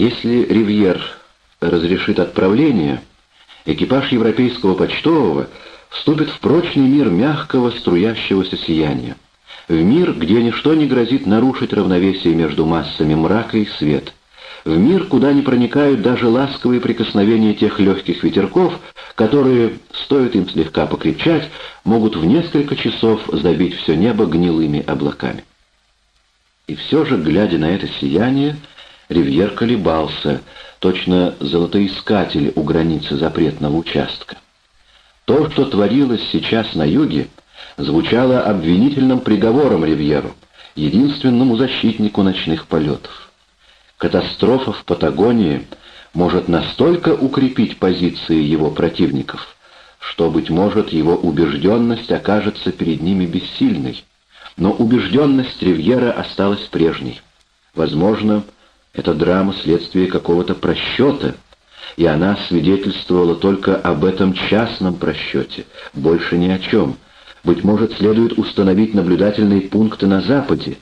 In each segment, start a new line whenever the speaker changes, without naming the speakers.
Если Ривьер разрешит отправление, экипаж европейского почтового вступит в прочный мир мягкого струящегося сияния, в мир, где ничто не грозит нарушить равновесие между массами мрака и света, в мир, куда не проникают даже ласковые прикосновения тех легких ветерков, которые, стоит им слегка покрепчать, могут в несколько часов забить все небо гнилыми облаками. И все же, глядя на это сияние, Ривьер колебался, точно золотоискатель у границы запретного участка. То, что творилось сейчас на юге, звучало обвинительным приговором Ривьеру, единственному защитнику ночных полетов. Катастрофа в Патагонии может настолько укрепить позиции его противников, что, быть может, его убежденность окажется перед ними бессильной. Но убежденность Ривьера осталась прежней. Возможно, эта драма следствие какого-то просчета, и она свидетельствовала только об этом частном просчете, больше ни о чем. Быть может, следует установить наблюдательные пункты на Западе.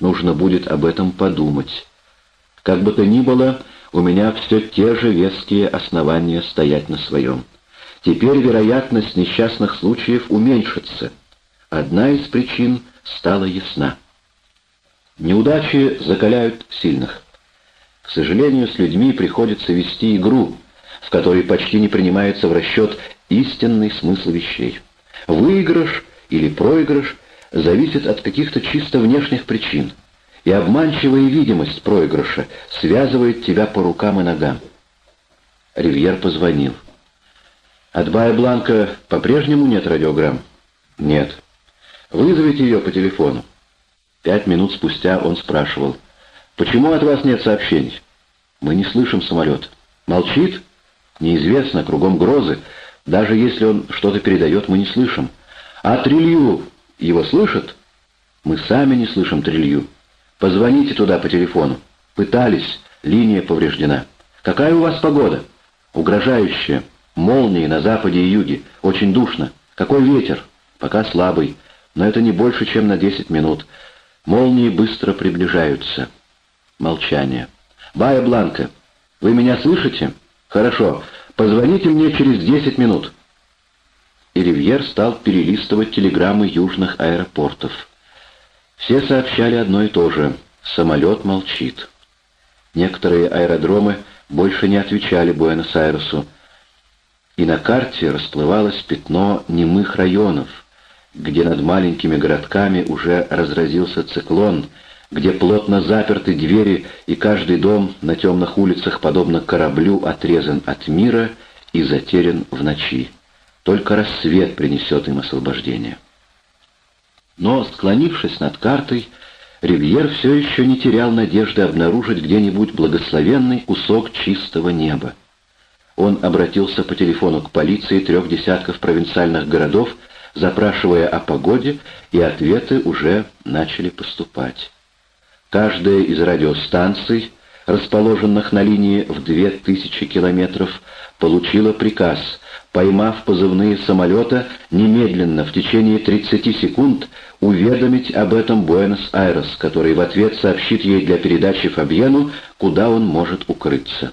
Нужно будет об этом подумать. Как бы то ни было, у меня все те же веские основания стоять на своем. Теперь вероятность несчастных случаев уменьшится. Одна из причин стала ясна. Неудачи закаляют сильных. К сожалению, с людьми приходится вести игру, в которой почти не принимается в расчет истинный смысл вещей. Выигрыш или проигрыш зависит от каких-то чисто внешних причин, и обманчивая видимость проигрыша связывает тебя по рукам и ногам. Ривьер позвонил. От Бая Бланка по-прежнему нет радиограмм? Нет. Вызовите ее по телефону. Пять минут спустя он спрашивал. «Почему от вас нет сообщений?» «Мы не слышим самолет». «Молчит?» «Неизвестно, кругом грозы. Даже если он что-то передает, мы не слышим». «А трилью его слышат?» «Мы сами не слышим трилью. Позвоните туда по телефону». «Пытались. Линия повреждена». «Какая у вас погода?» «Угрожающая. Молнии на западе и юге. Очень душно. Какой ветер?» «Пока слабый. Но это не больше, чем на 10 минут. Молнии быстро приближаются». Молчание. «Бая Бланка, вы меня слышите? Хорошо. Позвоните мне через десять минут». И Ривьер стал перелистывать телеграммы южных аэропортов. Все сообщали одно и то же. Самолет молчит. Некоторые аэродромы больше не отвечали Буэнос-Айресу. И на карте расплывалось пятно немых районов, где над маленькими городками уже разразился циклон — где плотно заперты двери, и каждый дом на темных улицах, подобно кораблю, отрезан от мира и затерян в ночи. Только рассвет принесет им освобождение. Но, склонившись над картой, Ривьер все еще не терял надежды обнаружить где-нибудь благословенный кусок чистого неба. Он обратился по телефону к полиции трех десятков провинциальных городов, запрашивая о погоде, и ответы уже начали поступать. Каждая из радиостанций, расположенных на линии в 2000 километров, получила приказ, поймав позывные самолета, немедленно в течение 30 секунд уведомить об этом Буэнос-Айрес, который в ответ сообщит ей для передачи Фабьену, куда он может укрыться.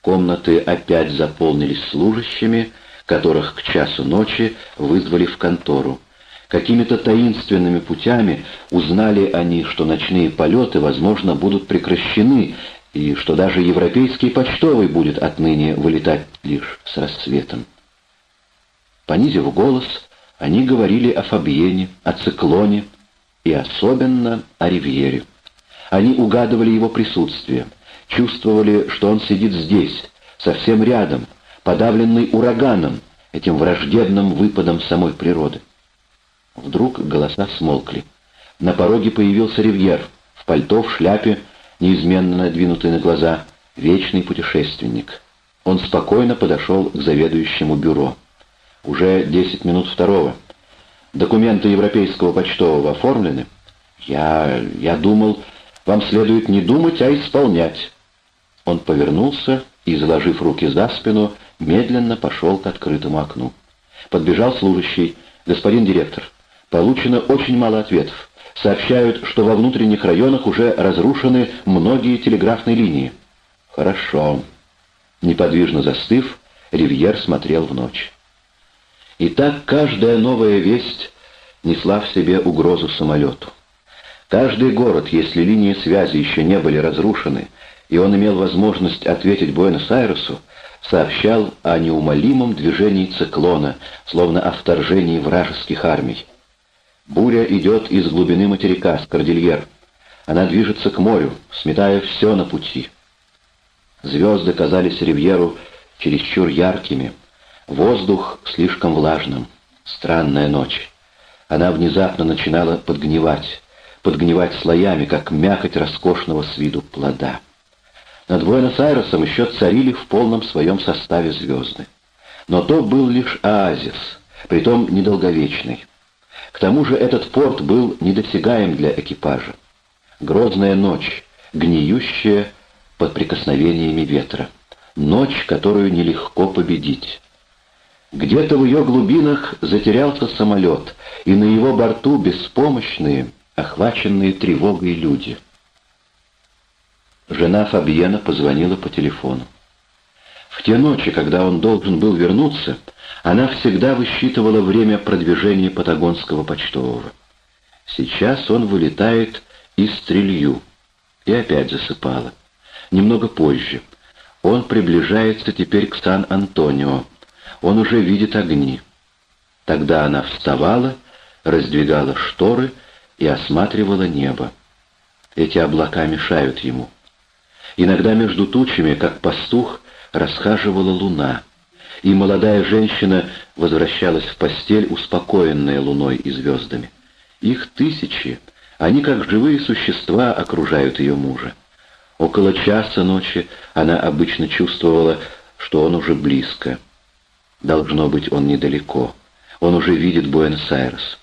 Комнаты опять заполнились служащими, которых к часу ночи вызвали в контору. Какими-то таинственными путями узнали они, что ночные полеты, возможно, будут прекращены, и что даже европейский почтовый будет отныне вылетать лишь с рассветом. Понизив голос, они говорили о Фабьене, о циклоне и особенно о Ривьере. Они угадывали его присутствие, чувствовали, что он сидит здесь, совсем рядом, подавленный ураганом, этим враждебным выпадом самой природы. Вдруг голоса смолкли. На пороге появился Ривьер, в пальто, в шляпе, неизменно надвинутый на глаза, вечный путешественник. Он спокойно подошел к заведующему бюро. Уже десять минут второго. Документы Европейского почтового оформлены? Я... я думал, вам следует не думать, а исполнять. Он повернулся и, заложив руки за спину, медленно пошел к открытому окну. Подбежал служащий. «Господин директор, Получено очень мало ответов. Сообщают, что во внутренних районах уже разрушены многие телеграфные линии. Хорошо. Неподвижно застыв, Ривьер смотрел в ночь. И так каждая новая весть несла в себе угрозу самолету. Каждый город, если линии связи еще не были разрушены, и он имел возможность ответить Буэнос-Айресу, сообщал о неумолимом движении циклона, словно о вторжении вражеских армий. Буря идет из глубины материка, с кордильер. Она движется к морю, сметая все на пути. Звезды казались Ривьеру чересчур яркими, воздух слишком влажным. Странная ночь. Она внезапно начинала подгнивать, подгнивать слоями, как мякоть роскошного с виду плода. Над Буэнос-Айресом еще царили в полном своем составе звезды. Но то был лишь оазис, притом недолговечный. К тому же этот порт был недосягаем для экипажа. Грозная ночь, гниющая под прикосновениями ветра. Ночь, которую нелегко победить. Где-то в ее глубинах затерялся самолет, и на его борту беспомощные, охваченные тревогой люди — Жена Фабьена позвонила по телефону. В те ночи, когда он должен был вернуться, она всегда высчитывала время продвижения патагонского почтового. Сейчас он вылетает из Стрелью и опять засыпала. Немного позже. Он приближается теперь к Сан-Антонио. Он уже видит огни. Тогда она вставала, раздвигала шторы и осматривала небо. Эти облака мешают ему. Иногда между тучами, как пастух, расхаживала луна, и молодая женщина возвращалась в постель, успокоенная луной и звездами. Их тысячи, они как живые существа окружают ее мужа. Около часа ночи она обычно чувствовала, что он уже близко. Должно быть, он недалеко. Он уже видит Буэнос-Айрес.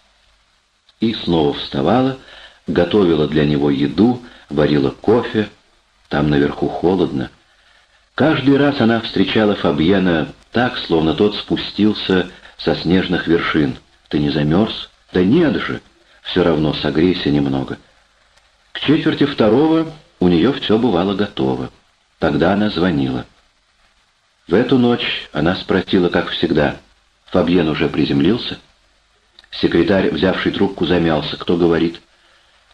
И снова вставала, готовила для него еду, варила кофе, там наверху холодно. Каждый раз она встречала Фабьена так, словно тот спустился со снежных вершин. «Ты не замерз?» «Да нет же! Все равно согрейся немного». К четверти второго у нее все бывало готово. Тогда она звонила. В эту ночь она спросила, как всегда. Фабьен уже приземлился? Секретарь, взявший трубку, замялся. Кто говорит?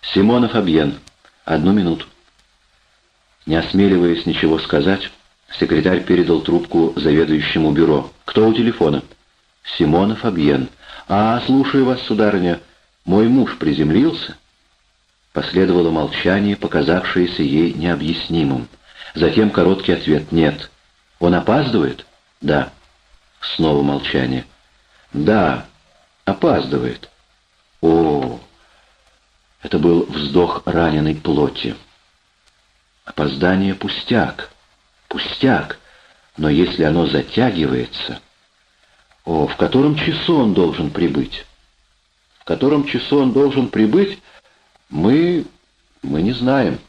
«Симона Фабьен. Одну минуту». Не осмеливаясь ничего сказать, секретарь передал трубку заведующему бюро. «Кто у телефона?» «Симонов Абьен». «А, слушаю вас, сударыня. Мой муж приземлился?» Последовало молчание, показавшееся ей необъяснимым. Затем короткий ответ «нет». «Он опаздывает?» «Да». Снова молчание. «Да, опаздывает». «О!» Это был вздох раненой плоти. Опоздание — пустяк, пустяк, но если оно затягивается... О, в котором часу он должен прибыть? В котором часу он должен прибыть, мы... мы не знаем.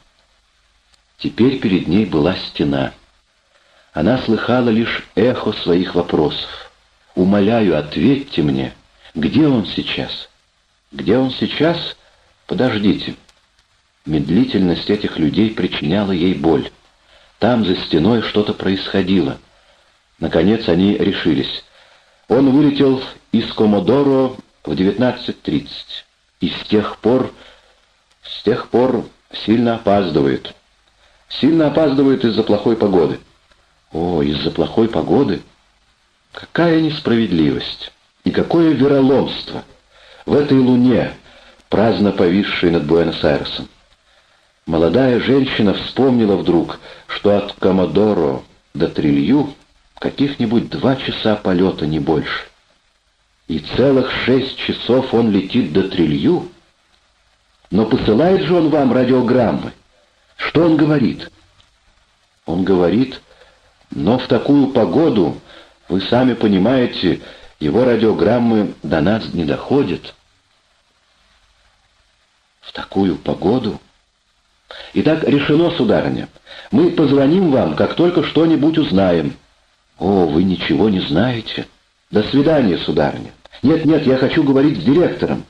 Теперь перед ней была стена. Она слыхала лишь эхо своих вопросов. «Умоляю, ответьте мне, где он сейчас?» «Где он сейчас? Подождите». Медлительность этих людей причиняла ей боль. Там, за стеной, что-то происходило. Наконец они решились. Он вылетел из Комодоро в 19.30. И с тех пор... с тех пор сильно опаздывает. Сильно опаздывает из-за плохой погоды. О, из-за плохой погоды? Какая несправедливость! И какое вероломство! В этой луне, праздно повисшей над Буэнос-Айресом. Молодая женщина вспомнила вдруг, что от Комодоро до Трилью каких-нибудь два часа полета, не больше. И целых шесть часов он летит до Трилью. Но посылает же он вам радиограммы. Что он говорит? Он говорит, но в такую погоду, вы сами понимаете, его радиограммы до нас не доходят. В такую погоду... Итак, решено, сударыня. Мы позвоним вам, как только что-нибудь узнаем. О, вы ничего не знаете. До свидания, сударыня. Нет, нет, я хочу говорить с директором.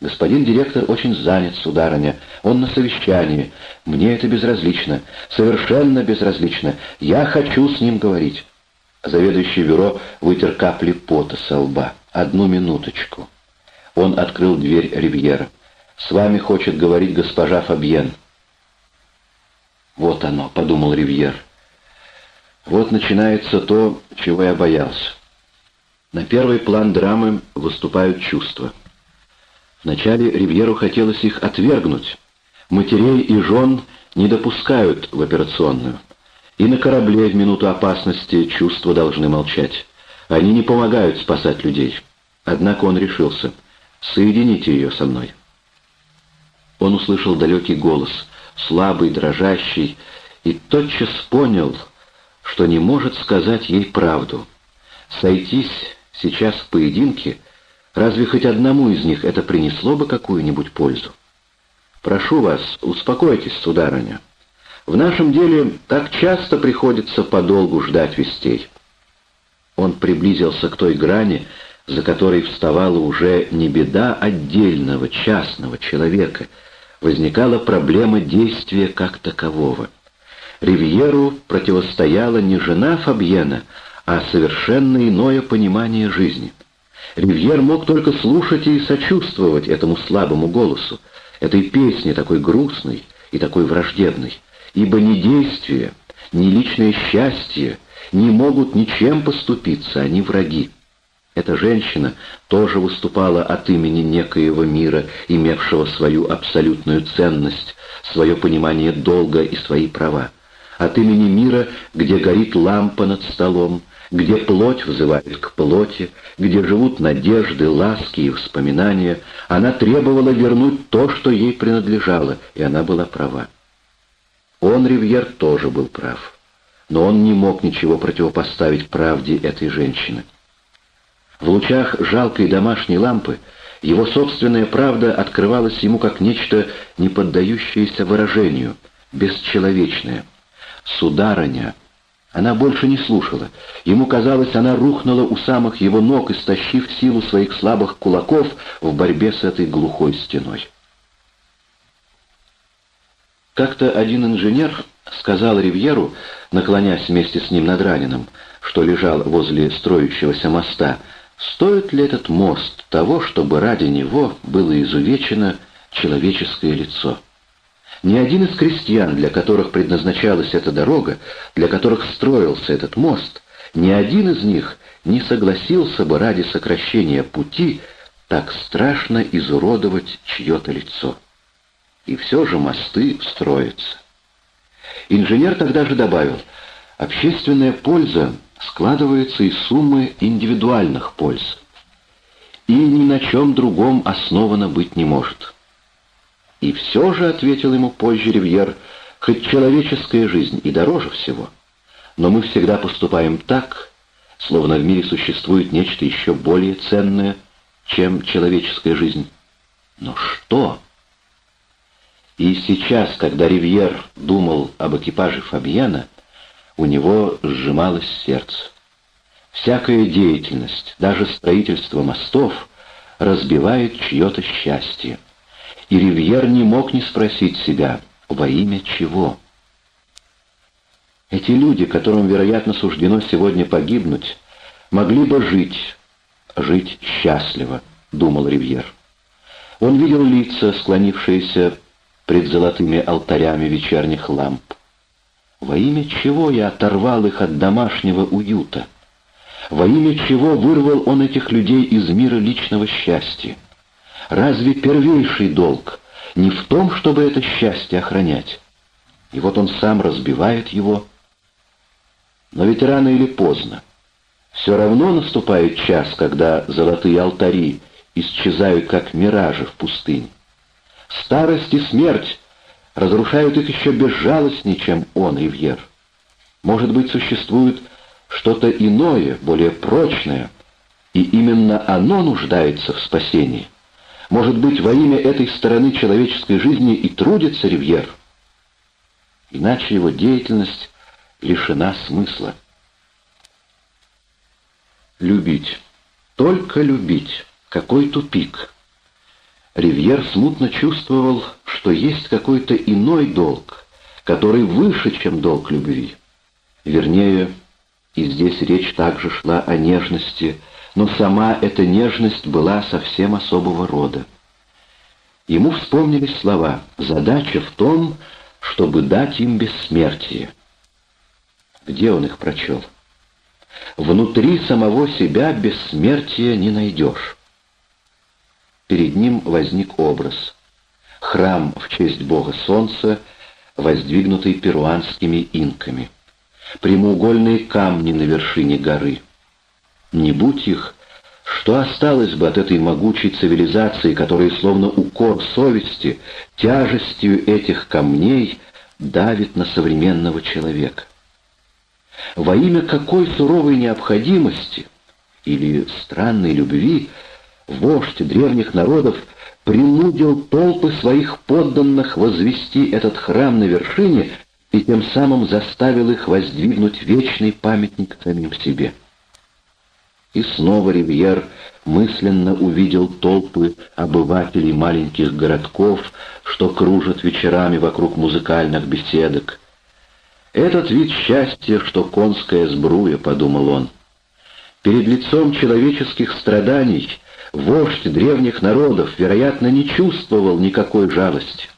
«Господин директор очень занят, сударыня. Он на совещании. Мне это безразлично. Совершенно безразлично. Я хочу с ним говорить». Заведующий бюро вытер капли пота со лба. «Одну минуточку». Он открыл дверь Ривьера. «С вами хочет говорить госпожа Фабьен». «Вот оно», — подумал Ривьер. «Вот начинается то, чего я боялся. На первый план драмы выступают чувства. Вначале Ривьеру хотелось их отвергнуть. Матерей и жен не допускают в операционную. И на корабле в минуту опасности чувства должны молчать. Они не помогают спасать людей. Однако он решился. «Соедините ее со мной». Он услышал далекий голос, слабый, дрожащий, и тотчас понял, что не может сказать ей правду. Сойтись сейчас в поединке, разве хоть одному из них это принесло бы какую-нибудь пользу? «Прошу вас, успокойтесь, сударыня. В нашем деле так часто приходится подолгу ждать вестей». Он приблизился к той грани, за которой вставала уже не беда отдельного, частного человека, возникала проблема действия как такового. Ривьеру противостояла не жена Фабьена, а совершенно иное понимание жизни. Ривьер мог только слушать и сочувствовать этому слабому голосу, этой песне такой грустной и такой враждебной, ибо ни действие, ни личное счастье не могут ничем поступиться, они враги. Эта женщина тоже выступала от имени некоего мира, имевшего свою абсолютную ценность, свое понимание долга и свои права. От имени мира, где горит лампа над столом, где плоть взывает к плоти, где живут надежды, ласки и воспоминания, она требовала вернуть то, что ей принадлежало, и она была права. Он, Ривьер, тоже был прав, но он не мог ничего противопоставить правде этой женщины. В лучах жалкой домашней лампы его собственная правда открывалась ему как нечто не поддающееся выражению, бесчеловечное. «Сударыня!» Она больше не слушала. Ему казалось, она рухнула у самых его ног, истощив силу своих слабых кулаков в борьбе с этой глухой стеной. Как-то один инженер сказал Ривьеру, наклонясь вместе с ним над раненым, что лежал возле строящегося моста, Стоит ли этот мост того, чтобы ради него было изувечено человеческое лицо? Ни один из крестьян, для которых предназначалась эта дорога, для которых строился этот мост, ни один из них не согласился бы ради сокращения пути так страшно изуродовать чье-то лицо. И все же мосты строятся. Инженер тогда же добавил, общественная польза складывается из суммы индивидуальных польз. И ни на чем другом основано быть не может. И все же, — ответил ему позже Ривьер, — хоть человеческая жизнь и дороже всего, но мы всегда поступаем так, словно в мире существует нечто еще более ценное, чем человеческая жизнь. Но что? И сейчас, когда Ривьер думал об экипаже Фабьяна, у него сжималось сердце. Всякая деятельность, даже строительство мостов, разбивает чье-то счастье. И Ривьер не мог не спросить себя, во имя чего. Эти люди, которым, вероятно, суждено сегодня погибнуть, могли бы жить, жить счастливо, думал Ривьер. Он видел лица, склонившиеся пред золотыми алтарями вечерних ламп. Во имя чего я оторвал их от домашнего уюта? Во имя чего вырвал он этих людей из мира личного счастья? Разве первейший долг не в том, чтобы это счастье охранять? И вот он сам разбивает его. Но ведь рано или поздно. Все равно наступает час, когда золотые алтари исчезают, как миражи в пустыне. Старость и смерть разрушают их еще безжалостнее, чем он, Ривьер. Может быть, существует что-то иное, более прочное, и именно оно нуждается в спасении. Может быть, во имя этой стороны человеческой жизни и трудится Ривьер. Иначе его деятельность лишена смысла. Любить. Только любить. Какой тупик. Ривьер смутно чувствовал, что есть какой-то иной долг, который выше, чем долг любви. Вернее, и здесь речь также шла о нежности, но сама эта нежность была совсем особого рода. Ему вспомнились слова «Задача в том, чтобы дать им бессмертие». Где он их прочел? Внутри самого себя бессмертия не найдешь. Перед ним возник образ. Храм в честь бога солнца, воздвигнутый перуанскими инками. Прямоугольные камни на вершине горы. Не будь их, что осталось бы от этой могучей цивилизации, которая, словно укор совести, тяжестью этих камней давит на современного человека? Во имя какой суровой необходимости или странной любви вождь древних народов принудил толпы своих подданных возвести этот храм на вершине и тем самым заставил их воздвигнуть вечный памятник самим себе. И снова Ривьер мысленно увидел толпы обывателей маленьких городков, что кружат вечерами вокруг музыкальных беседок. «Этот вид счастья, что конская сбруя», — подумал он. Перед лицом человеческих страданий вождь древних народов, вероятно, не чувствовал никакой жалости,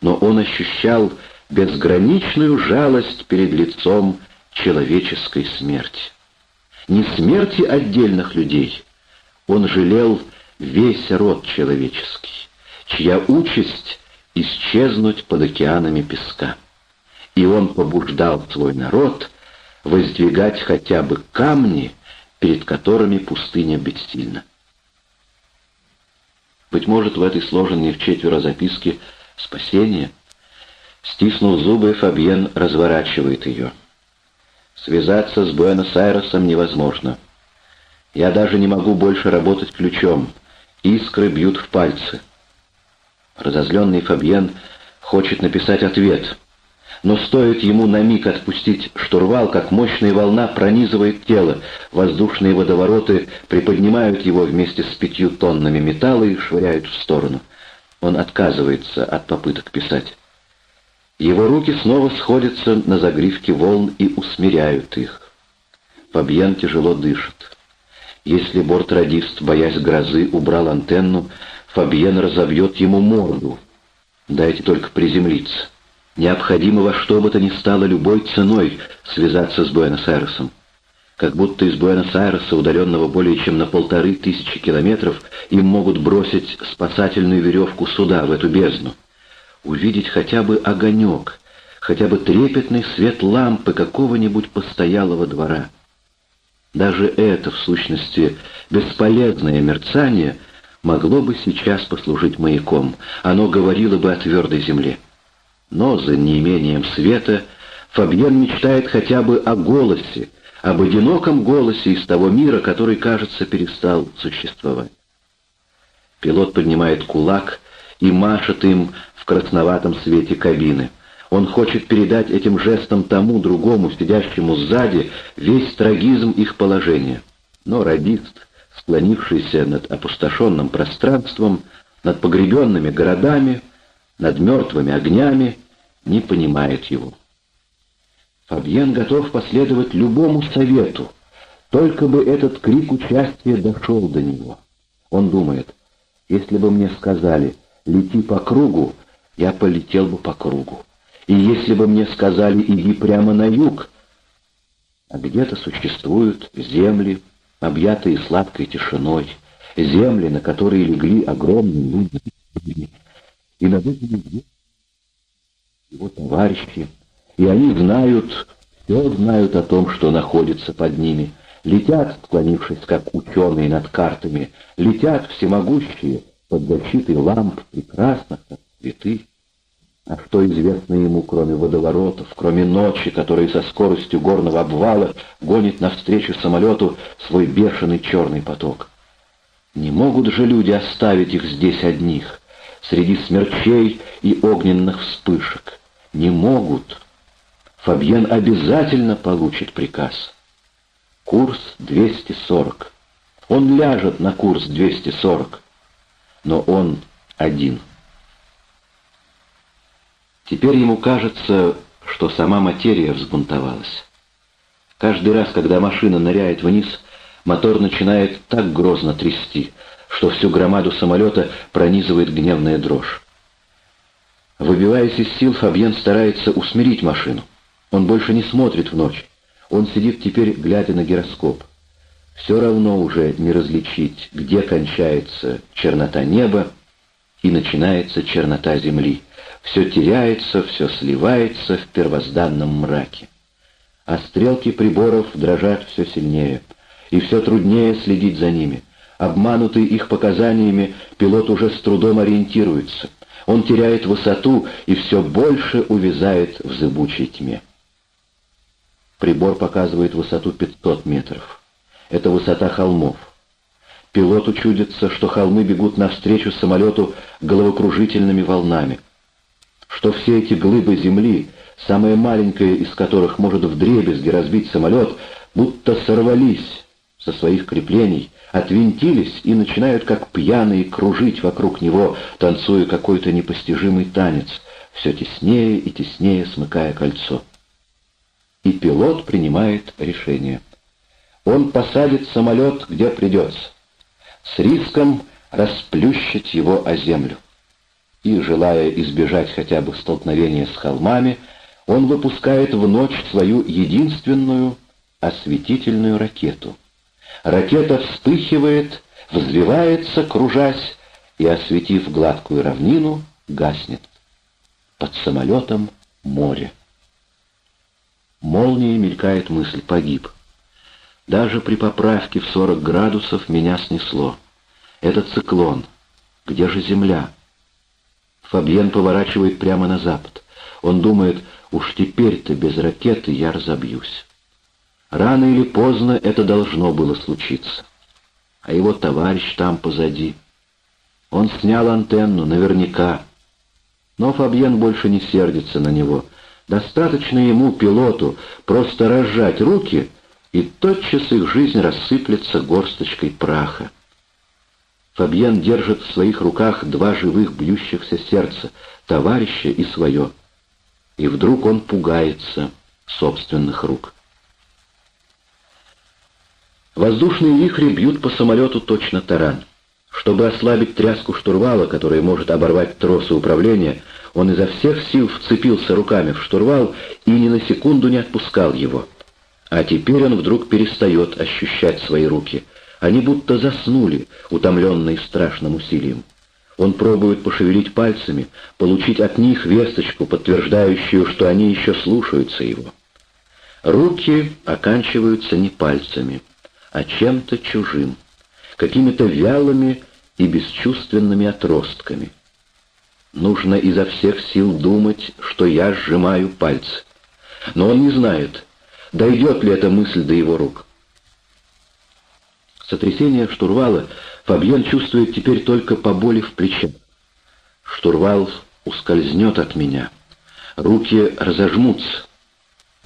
но он ощущал безграничную жалость перед лицом человеческой смерти не смерти отдельных людей. Он жалел весь род человеческий, чья участь — исчезнуть под океанами песка. И он побуждал свой народ воздвигать хотя бы камни, перед которыми пустыня бессильна. Быть может, в этой сложенной в четверо записке спасение? Стиснув зубы, Фабьен разворачивает ее. Связаться с Буэнос-Айресом невозможно. Я даже не могу больше работать ключом. Искры бьют в пальцы. Разозленный Фабьен хочет написать ответ. Но стоит ему на миг отпустить штурвал, как мощная волна пронизывает тело, воздушные водовороты приподнимают его вместе с пятью тоннами металла и швыряют в сторону. Он отказывается от попыток писать. Его руки снова сходятся на загривке волн и усмиряют их. Фабьен тяжело дышит. Если бортрадист, боясь грозы, убрал антенну, Фабьен разобьет ему морду. Дайте только приземлиться. Необходимо во что бы то ни стало любой ценой связаться с Буэнос-Айресом. Как будто из Буэнос-Айреса, удаленного более чем на полторы тысячи километров, им могут бросить спасательную веревку суда в эту бездну увидеть хотя бы огонек, хотя бы трепетный свет лампы какого-нибудь постоялого двора. Даже это, в сущности, бесполезное мерцание могло бы сейчас послужить маяком, оно говорило бы о твердой земле. Но за неимением света Фабьен мечтает хотя бы о голосе, об одиноком голосе из того мира, который, кажется, перестал существовать. Пилот поднимает кулак и машет им красноватом свете кабины. Он хочет передать этим жестом тому другому, сидящему сзади, весь трагизм их положения. Но радист, склонившийся над опустошенным пространством, над погребенными городами, над мертвыми огнями, не понимает его. Фабьен готов последовать любому совету, только бы этот крик участия дошел до него. Он думает, если бы мне сказали «лети по кругу», я полетел бы по кругу. И если бы мне сказали «иди прямо на юг», а где-то существуют земли, объятые сладкой тишиной, земли, на которые легли огромные люди, и над этими его товарищи, и они знают, все знают о том, что находится под ними, летят, склонившись, как ученые над картами, летят всемогущие под защитой ламп прекрасных, как цветы. А что известно ему, кроме водоворотов, кроме ночи, которая со скоростью горного обвала гонит навстречу самолету свой бешеный черный поток? Не могут же люди оставить их здесь одних, среди смерчей и огненных вспышек. Не могут. Фабьен обязательно получит приказ. Курс 240. Он ляжет на курс 240. Но он один. Теперь ему кажется, что сама материя взбунтовалась. Каждый раз, когда машина ныряет вниз, мотор начинает так грозно трясти, что всю громаду самолета пронизывает гневная дрожь. Выбиваясь из сил, Фабьен старается усмирить машину. Он больше не смотрит в ночь. Он сидит теперь, глядя на гироскоп. Все равно уже не различить, где кончается чернота неба и начинается чернота земли. Все теряется, все сливается в первозданном мраке. А стрелки приборов дрожат все сильнее, и все труднее следить за ними. Обманутый их показаниями, пилот уже с трудом ориентируется. Он теряет высоту и все больше увязает в зыбучей тьме. Прибор показывает высоту 500 метров. Это высота холмов. Пилоту чудится, что холмы бегут навстречу самолету головокружительными волнами. Что все эти глыбы земли, самая маленькая из которых может вдребезги разбить самолет, будто сорвались со своих креплений, отвинтились и начинают, как пьяные, кружить вокруг него, танцуя какой-то непостижимый танец, все теснее и теснее смыкая кольцо. И пилот принимает решение. Он посадит самолет, где придется, с риском расплющить его о землю. И, желая избежать хотя бы столкновения с холмами, он выпускает в ночь свою единственную осветительную ракету. Ракета вспыхивает, взвивается, кружась, и, осветив гладкую равнину, гаснет. Под самолетом море. Молнией мелькает мысль «погиб». Даже при поправке в 40 градусов меня снесло. Это циклон. Где же земля? Фабьен поворачивает прямо на запад. Он думает, уж теперь-то без ракеты я разобьюсь. Рано или поздно это должно было случиться. А его товарищ там позади. Он снял антенну, наверняка. Но Фабьен больше не сердится на него. Достаточно ему, пилоту, просто разжать руки — и тотчас их жизнь рассыплется горсточкой праха. Фабьен держит в своих руках два живых бьющихся сердца, товарища и свое. И вдруг он пугается собственных рук. Воздушные вихри бьют по самолету точно таран. Чтобы ослабить тряску штурвала, которая может оборвать тросы управления, он изо всех сил вцепился руками в штурвал и ни на секунду не отпускал его. А теперь он вдруг перестает ощущать свои руки. Они будто заснули, утомленные страшным усилием. Он пробует пошевелить пальцами, получить от них весточку, подтверждающую, что они еще слушаются его. Руки оканчиваются не пальцами, а чем-то чужим, какими-то вялыми и бесчувственными отростками. Нужно изо всех сил думать, что я сжимаю пальцы. Но он не знает, Дойдет ли эта мысль до его рук? Сотрясение штурвала Фабьен чувствует теперь только по боли в плече. Штурвал ускользнет от меня. Руки разожмутся.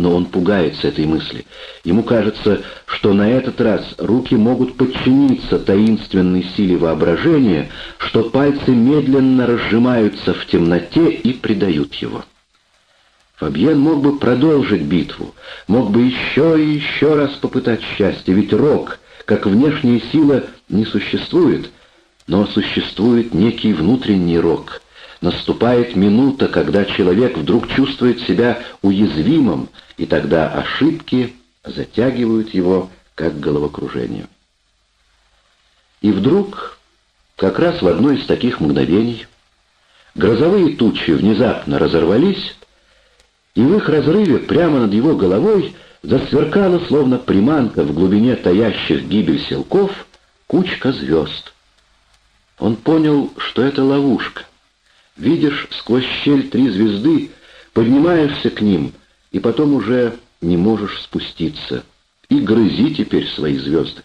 Но он пугается этой мысли. Ему кажется, что на этот раз руки могут подчиниться таинственной силе воображения, что пальцы медленно разжимаются в темноте и предают его. Фабьен мог бы продолжить битву, мог бы еще и еще раз попытать счастье, ведь рок, как внешняя сила, не существует, но существует некий внутренний рок. Наступает минута, когда человек вдруг чувствует себя уязвимым, и тогда ошибки затягивают его, как головокружение. И вдруг, как раз в одно из таких мгновений, грозовые тучи внезапно разорвались, и в их разрыве прямо над его головой засверкала, словно приманка в глубине таящих гибель селков, кучка звезд. Он понял, что это ловушка. Видишь сквозь щель три звезды, поднимаешься к ним, и потом уже не можешь спуститься. И грызи теперь свои звезды.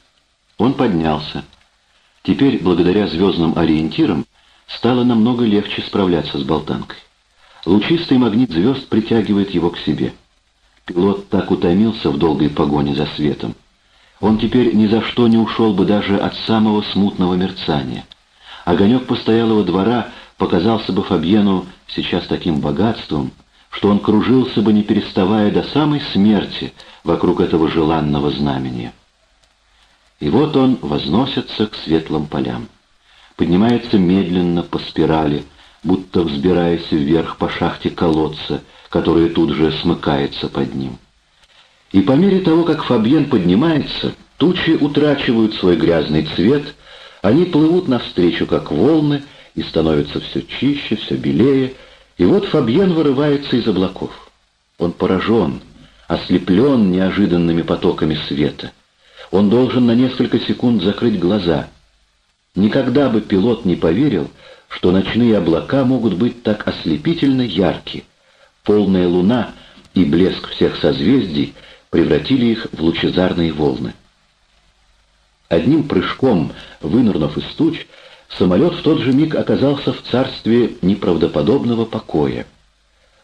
Он поднялся. Теперь, благодаря звездным ориентирам, стало намного легче справляться с болтанкой. Лучистый магнит звезд притягивает его к себе. Пилот так утомился в долгой погоне за светом. Он теперь ни за что не ушел бы даже от самого смутного мерцания. Огонек постоялого двора показался бы Фабьену сейчас таким богатством, что он кружился бы, не переставая до самой смерти вокруг этого желанного знамения. И вот он возносится к светлым полям. Поднимается медленно по спирали, будто взбираясь вверх по шахте колодца, которая тут же смыкается под ним. И по мере того, как Фабьен поднимается, тучи утрачивают свой грязный цвет, они плывут навстречу, как волны, и становятся все чище, все белее, и вот Фабьен вырывается из облаков. Он поражен, ослеплен неожиданными потоками света. Он должен на несколько секунд закрыть глаза. Никогда бы пилот не поверил, что ночные облака могут быть так ослепительно ярки. Полная луна и блеск всех созвездий превратили их в лучезарные волны. Одним прыжком, вынырнув из туч, самолет в тот же миг оказался в царстве неправдоподобного покоя.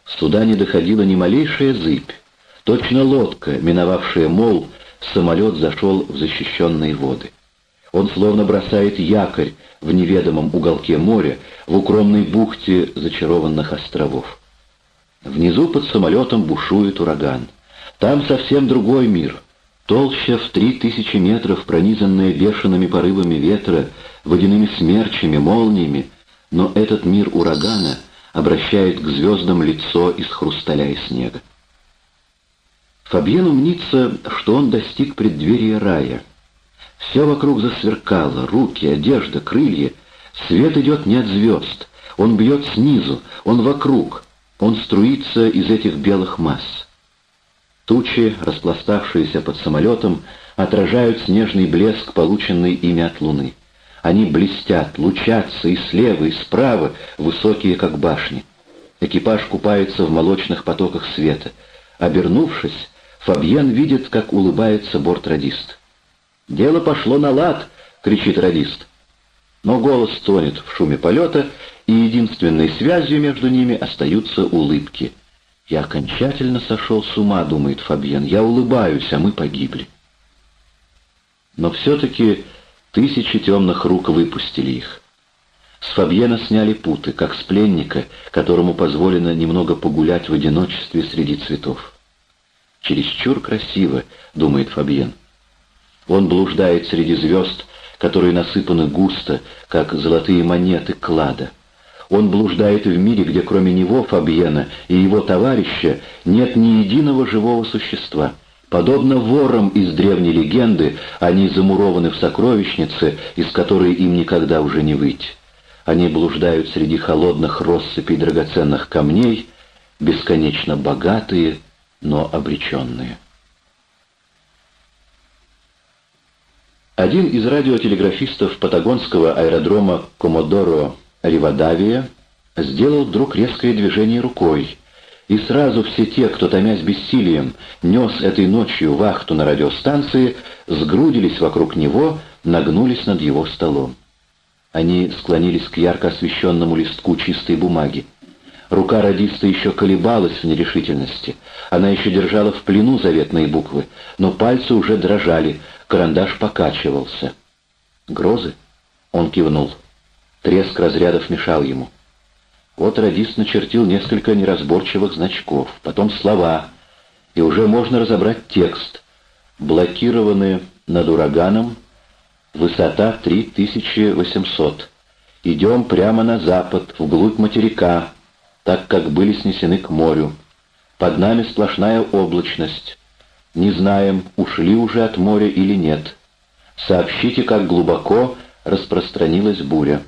Сюда не доходила ни малейшая зыбь. Точно лодка, миновавшая мол, самолет зашел в защищенные воды. Он словно бросает якорь в неведомом уголке моря, в укромной бухте зачарованных островов. Внизу под самолетом бушует ураган. Там совсем другой мир. Толща в три тысячи метров, пронизанная бешеными порывами ветра, водяными смерчами, молниями, но этот мир урагана обращает к звездам лицо из хрусталя и снега. Фабьену мнится, что он достиг преддверия рая. Все вокруг засверкало, руки, одежда, крылья. Свет идет не от звезд, он бьет снизу, он вокруг, он струится из этих белых масс. Тучи, распластавшиеся под самолетом, отражают снежный блеск, полученный ими от луны. Они блестят, лучатся и слева, и справа, высокие, как башни. Экипаж купается в молочных потоках света. Обернувшись, Фабьен видит, как улыбается бортрадист. «Дело пошло на лад!» — кричит радист. Но голос тонет в шуме полета, и единственной связью между ними остаются улыбки. «Я окончательно сошел с ума», — думает Фабьен. «Я улыбаюсь, а мы погибли». Но все-таки Тысячи темных рук выпустили их. С Фабьена сняли путы, как с пленника, которому позволено немного погулять в одиночестве среди цветов. «Чересчур красиво», — думает Фабьен. Он блуждает среди звезд, которые насыпаны густо, как золотые монеты клада. Он блуждает в мире, где кроме него, Фабьена, и его товарища нет ни единого живого существа. Подобно ворам из древней легенды, они замурованы в сокровищнице, из которой им никогда уже не выйти. Они блуждают среди холодных россыпей драгоценных камней, бесконечно богатые, но обреченные. Один из радиотелеграфистов патагонского аэродрома Комодоро Ривадавия сделал вдруг резкое движение рукой, и сразу все те, кто, томясь бессилием, нес этой ночью вахту на радиостанции, сгрудились вокруг него, нагнулись над его столом. Они склонились к ярко освещенному листку чистой бумаги. Рука радиста еще колебалась в нерешительности. Она еще держала в плену заветные буквы, но пальцы уже дрожали, карандаш покачивался. «Грозы?» — он кивнул. Треск разрядов мешал ему. Вот радист начертил несколько неразборчивых значков, потом слова, и уже можно разобрать текст. Блокированы над ураганом, высота 3800. Идем прямо на запад, вглубь материка, так как были снесены к морю. Под нами сплошная облачность. Не знаем, ушли уже от моря или нет. Сообщите, как глубоко распространилась буря.